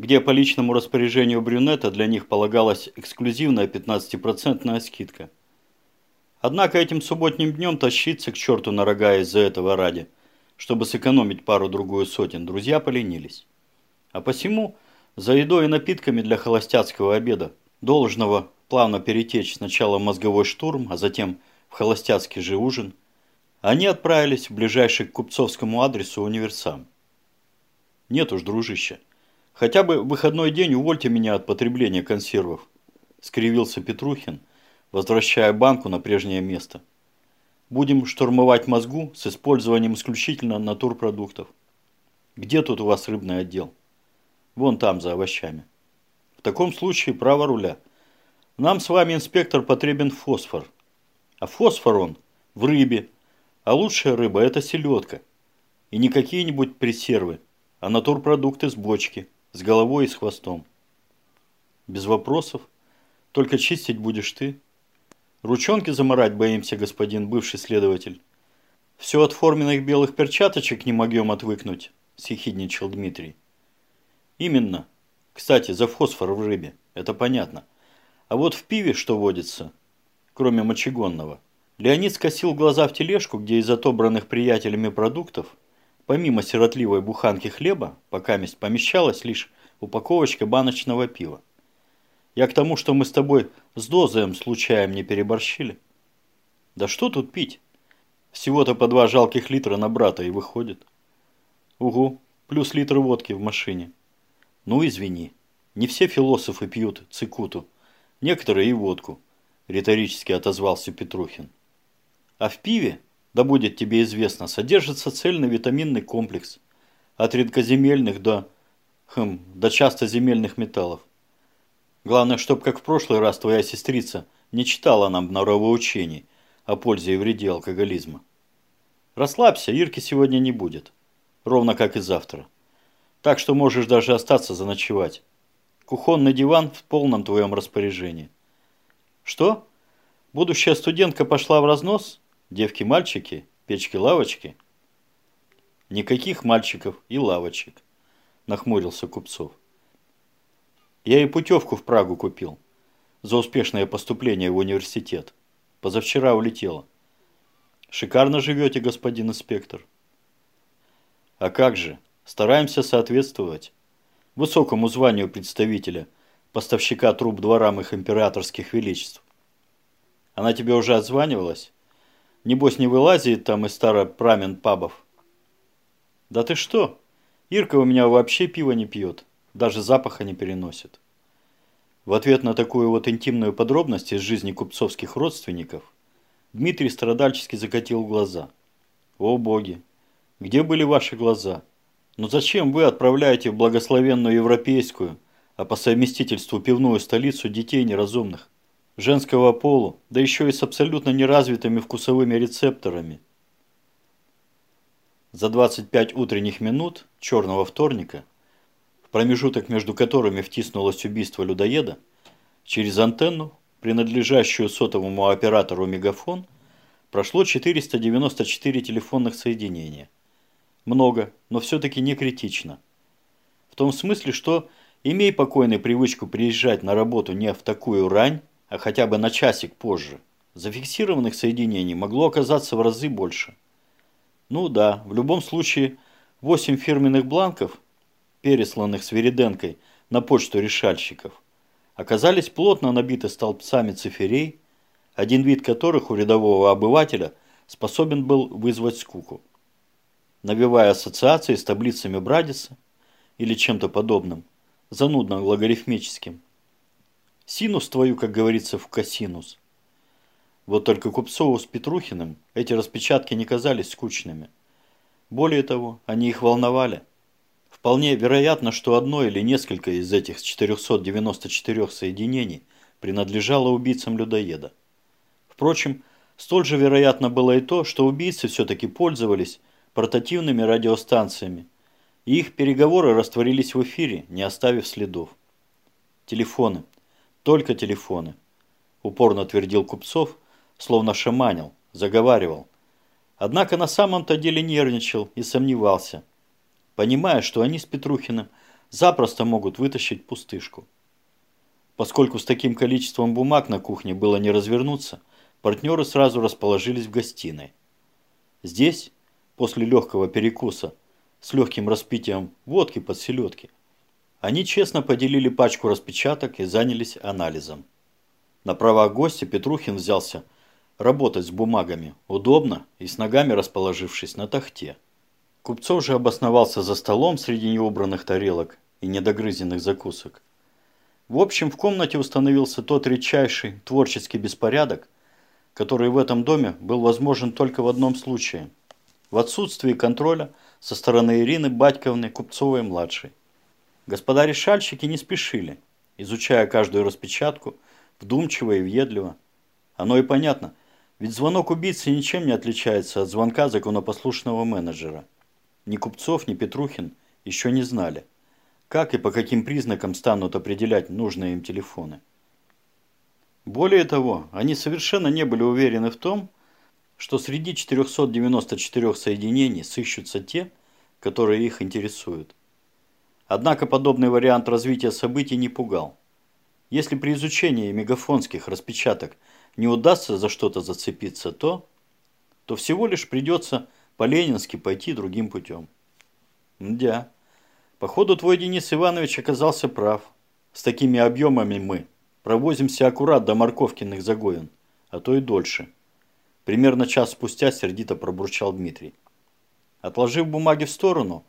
где по личному распоряжению брюнета для них полагалась эксклюзивная 15% скидка. Однако этим субботним днем тащиться к черту на рога из-за этого ради, чтобы сэкономить пару-другую сотен, друзья поленились. А посему за едой и напитками для холостяцкого обеда, должного плавно перетечь сначала в мозговой штурм, а затем в холостяцкий же ужин, они отправились в ближайший к купцовскому адресу универсам. Нет уж, дружище, хотя бы в выходной день увольте меня от потребления консервов, скривился Петрухин, возвращая банку на прежнее место. Будем штурмовать мозгу с использованием исключительно натурпродуктов. Где тут у вас рыбный отдел? Вон там, за овощами. В таком случае право руля. Нам с вами, инспектор, потребен фосфор. А фосфор он в рыбе. А лучшая рыба – это селедка. И не какие-нибудь пресервы, а натурпродукты с бочки, с головой и с хвостом. Без вопросов. Только чистить будешь ты. Ручонки заморать боимся, господин бывший следователь. Все от форменных белых перчаточек не могем отвыкнуть, съехидничал Дмитрий. Именно. Кстати, за фосфор в рыбе. Это понятно. А вот в пиве что водится, кроме мочегонного? Леонид скосил глаза в тележку, где из отобранных приятелями продуктов, помимо сиротливой буханки хлеба, пока месть помещалась лишь упаковочка баночного пива. Я к тому, что мы с тобой с дозаем случаем не переборщили. Да что тут пить? Всего-то по два жалких литра на брата и выходит. Угу, плюс литр водки в машине. Ну извини, не все философы пьют цикуту, некоторые и водку, риторически отозвался Петрухин. А в пиве, да будет тебе известно, содержится цельный витаминный комплекс от редкоземельных до, хм, до часто земельных металлов. Главное, чтоб, как в прошлый раз, твоя сестрица не читала нам норовоучений о пользе и вреде алкоголизма. Расслабься, Ирки сегодня не будет. Ровно как и завтра. Так что можешь даже остаться заночевать. Кухонный диван в полном твоем распоряжении. Что? Будущая студентка пошла в разнос? Девки-мальчики? Печки-лавочки? Никаких мальчиков и лавочек, нахмурился Купцов. Я и путевку в Прагу купил. За успешное поступление в университет. Позавчера улетела. Шикарно живете, господин инспектор. А как же? Стараемся соответствовать высокому званию представителя, поставщика труб дворам их императорских величеств. Она тебе уже отзванивалась? Небось не вылазит там из старопрамен пабов? Да ты что? Ирка у меня вообще пиво не пьет даже запаха не переносит. В ответ на такую вот интимную подробность из жизни купцовских родственников Дмитрий страдальчески закатил глаза. О боги, где были ваши глаза? Но зачем вы отправляете в благословенную европейскую, а по совместительству пивную столицу детей неразумных, женского полу, да еще и с абсолютно неразвитыми вкусовыми рецепторами? За 25 утренних минут черного вторника промежуток между которыми втиснулось убийство людоеда, через антенну, принадлежащую сотовому оператору «Мегафон», прошло 494 телефонных соединения. Много, но все-таки не критично. В том смысле, что, имей покойный привычку приезжать на работу не в такую рань, а хотя бы на часик позже, зафиксированных соединений могло оказаться в разы больше. Ну да, в любом случае, 8 фирменных бланков – пересланных Свириденкой на почту решальщиков, оказались плотно набиты столбцами циферей, один вид которых у рядового обывателя способен был вызвать скуку. Навевая ассоциации с таблицами Брадиса или чем-то подобным, занудно логарифмическим. Синус твою, как говорится, в косинус. Вот только Купцову с Петрухиным эти распечатки не казались скучными. Более того, они их волновали. Вполне вероятно, что одно или несколько из этих 494 соединений принадлежало убийцам людоеда. Впрочем, столь же вероятно было и то, что убийцы все-таки пользовались портативными радиостанциями, и их переговоры растворились в эфире, не оставив следов. Телефоны. Только телефоны. Упорно твердил Купцов, словно шаманил, заговаривал. Однако на самом-то деле нервничал и сомневался – понимая, что они с Петрухиным запросто могут вытащить пустышку. Поскольку с таким количеством бумаг на кухне было не развернуться, партнеры сразу расположились в гостиной. Здесь, после легкого перекуса, с легким распитием водки под селедки, они честно поделили пачку распечаток и занялись анализом. На правах гостя Петрухин взялся работать с бумагами, удобно и с ногами расположившись на тахте. Купцов же обосновался за столом среди неубранных тарелок и недогрызенных закусок. В общем, в комнате установился тот редчайший творческий беспорядок, который в этом доме был возможен только в одном случае – в отсутствии контроля со стороны Ирины Батьковны Купцовой-младшей. Господа решальщики не спешили, изучая каждую распечатку, вдумчиво и въедливо. Оно и понятно, ведь звонок убийцы ничем не отличается от звонка законопослушного менеджера. Ни Купцов, ни Петрухин еще не знали, как и по каким признакам станут определять нужные им телефоны. Более того, они совершенно не были уверены в том, что среди 494 соединений сыщутся те, которые их интересуют. Однако подобный вариант развития событий не пугал. Если при изучении мегафонских распечаток не удастся за что-то зацепиться, то, то всего лишь придется по-ленински пойти другим путем. Мдя. Походу, твой Денис Иванович оказался прав. С такими объемами мы провозимся аккурат до морковкиных загоин, а то и дольше. Примерно час спустя сердито пробурчал Дмитрий. Отложив бумаги в сторону,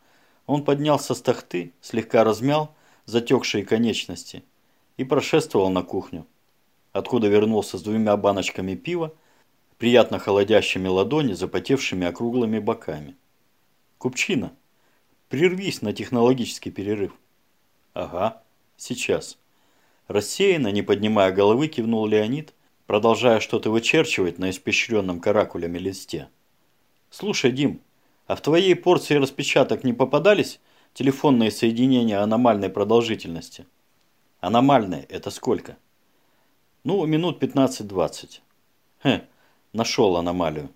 он поднялся с тахты, слегка размял затекшие конечности и прошествовал на кухню, откуда вернулся с двумя баночками пива, приятно холодящими ладони, запотевшими округлыми боками. «Купчина, прервись на технологический перерыв». «Ага, сейчас». Рассеянно, не поднимая головы, кивнул Леонид – продолжая что-то вычерчивать на испещренном каракулями листе. «Слушай, Дим, а в твоей порции распечаток не попадались телефонные соединения аномальной продолжительности?» «Аномальные – это сколько?» «Ну, минут 15-20». «Хе, нашел аномалию.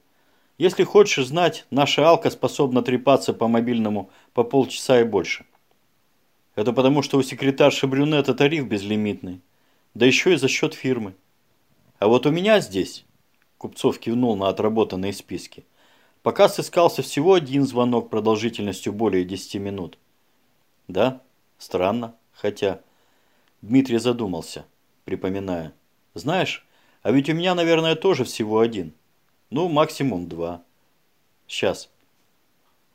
Если хочешь знать, наша Алка способна трепаться по мобильному по полчаса и больше. Это потому, что у секретарши Брюнета тариф безлимитный. Да еще и за счет фирмы. А вот у меня здесь, Купцов кивнул на отработанные списки, пока сыскался всего один звонок продолжительностью более 10 минут. Да, странно, хотя... Дмитрий задумался, припоминая. Знаешь, а ведь у меня, наверное, тоже всего один. Ну, максимум два. Сейчас.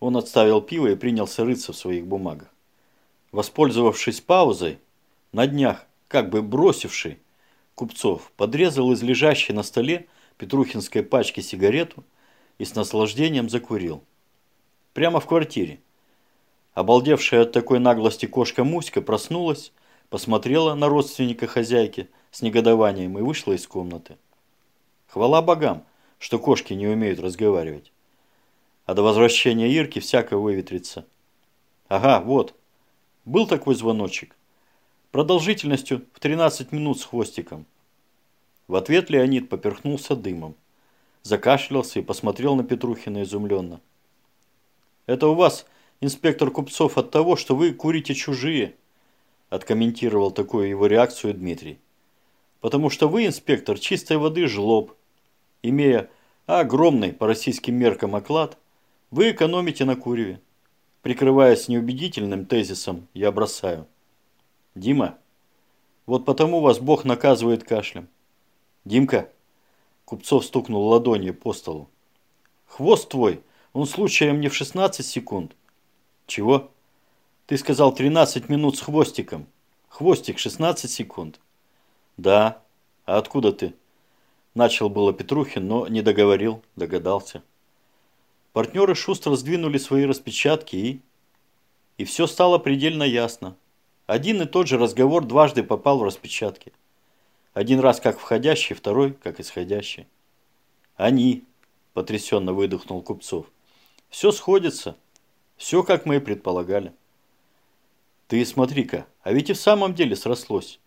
Он отставил пиво и принялся рыться в своих бумагах. Воспользовавшись паузой, на днях, как бы бросивший, Купцов подрезал из лежащей на столе петрухинской пачки сигарету и с наслаждением закурил. Прямо в квартире. Обалдевшая от такой наглости кошка Муська проснулась, посмотрела на родственника хозяйки с негодованием и вышла из комнаты. Хвала богам, что кошки не умеют разговаривать. А до возвращения Ирки всяко выветрится. Ага, вот. Был такой звоночек продолжительностью в 13 минут с хвостиком. В ответ Леонид поперхнулся дымом, закашлялся и посмотрел на Петрухина изумленно. «Это у вас, инспектор Купцов, от того, что вы курите чужие?» откомментировал такую его реакцию Дмитрий. «Потому что вы, инспектор, чистой воды жлоб. Имея огромный по российским меркам оклад, вы экономите на куреве. Прикрываясь неубедительным тезисом, я бросаю». Дима, вот потому вас Бог наказывает кашлем. Димка, Купцов стукнул ладонью по столу. Хвост твой, он случаем не в 16 секунд. Чего? Ты сказал 13 минут с хвостиком. Хвостик 16 секунд. Да. А откуда ты? Начал было Петрухин, но не договорил, догадался. Партнеры шустро сдвинули свои распечатки и... И все стало предельно ясно. Один и тот же разговор дважды попал в распечатки. Один раз как входящий, второй как исходящий. Они, потрясенно выдохнул Купцов. Все сходится. Все, как мы и предполагали. Ты смотри-ка, а ведь и в самом деле срослось.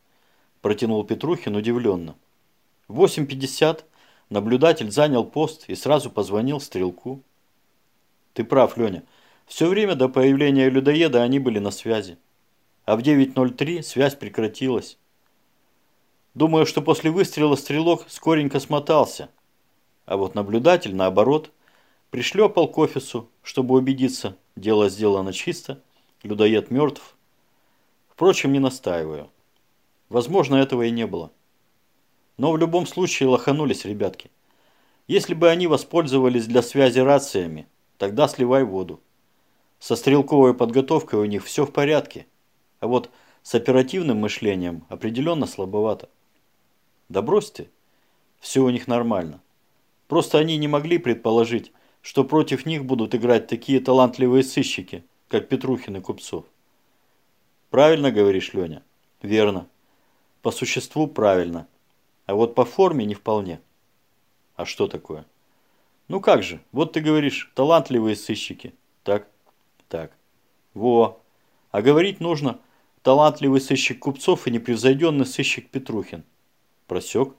Протянул Петрухин удивленно. В 8.50 наблюдатель занял пост и сразу позвонил стрелку. Ты прав, Леня. Все время до появления людоеда они были на связи. а в 9.03 связь прекратилась. Думаю, что после выстрела стрелок скоренько смотался, а вот наблюдатель, наоборот, пришлепал к офису, чтобы убедиться, дело сделано чисто, людоед мертв. Впрочем, не настаиваю. Возможно, этого и не было. Но в любом случае лоханулись ребятки. Если бы они воспользовались для связи рациями, тогда сливай воду. Со стрелковой подготовкой у них все в порядке, а вот с оперативным мышлением определенно слабовато. Да бросьте, все у них нормально. Просто они не могли предположить, что против них будут играть такие талантливые сыщики, как Петрухин и Купцов. Правильно говоришь, Леня? Верно. По существу правильно. А вот по форме не вполне. А что такое? Ну как же, вот ты говоришь, талантливые сыщики. Так, так. Во. А говорить нужно талантливый сыщик Купцов и непревзойденный сыщик Петрухин. Просек.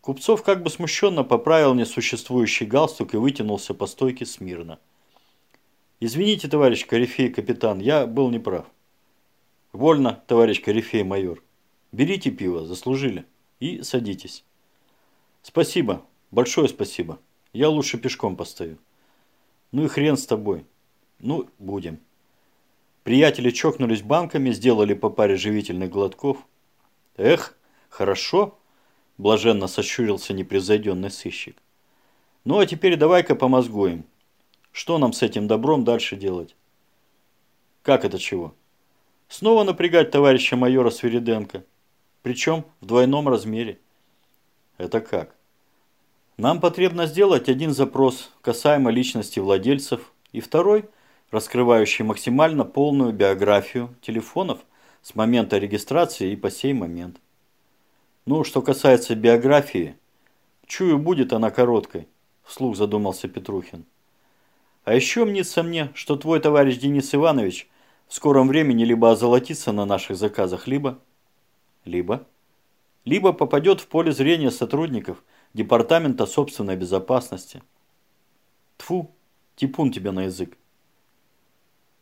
Купцов как бы смущенно поправил несуществующий галстук и вытянулся по стойке смирно. «Извините, товарищ корифей капитан, я был неправ». «Вольно, товарищ корифей майор. Берите пиво, заслужили. И садитесь». «Спасибо, большое спасибо. Я лучше пешком постою». «Ну и хрен с тобой. Ну, будем». Приятели чокнулись банками, сделали по паре живительных глотков. «Эх, хорошо!» Блаженно сощурился непревзойденный сыщик. Ну а теперь давай-ка помозгуем. Что нам с этим добром дальше делать? Как это чего? Снова напрягать товарища майора Свириденко. Причем в двойном размере. Это как? Нам потребно сделать один запрос касаемо личности владельцев и второй, раскрывающий максимально полную биографию телефонов с момента регистрации и по сей момент. Ну, что касается биографии, чую, будет она короткой, вслух задумался Петрухин. А еще мнится мне, что твой товарищ Денис Иванович в скором времени либо озолотится на наших заказах, либо... Либо... Либо попадет в поле зрения сотрудников Департамента собственной безопасности. Тфу, типун тебя на язык.